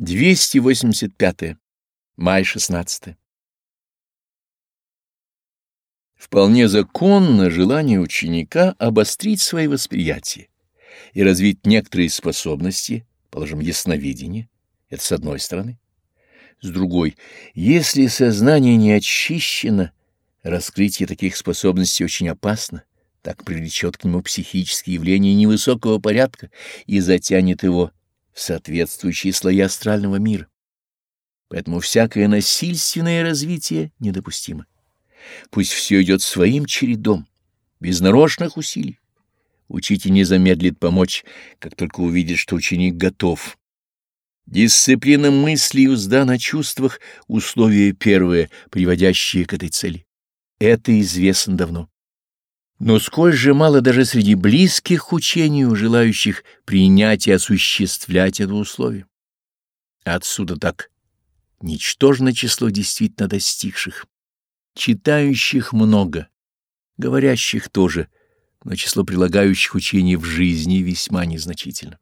285. Май 16. Вполне законно желание ученика обострить свои восприятия и развить некоторые способности, положим, ясновидение, это с одной стороны. С другой, если сознание не очищено, раскрытие таких способностей очень опасно, так привлечет к нему психические явления невысокого порядка и затянет его в соответствующие слои астрального мира. Поэтому всякое насильственное развитие недопустимо. Пусть все идет своим чередом, без нарочных усилий. Учитель не замедлит помочь, как только увидит, что ученик готов. Дисциплина мысли и узда на чувствах — условие первое, приводящее к этой цели. Это известно давно. Но сколь же мало даже среди близких учению, желающих принять и осуществлять это условие. Отсюда так ничтожно число действительно достигших. Читающих много, говорящих тоже, но число прилагающих учений в жизни весьма незначительно.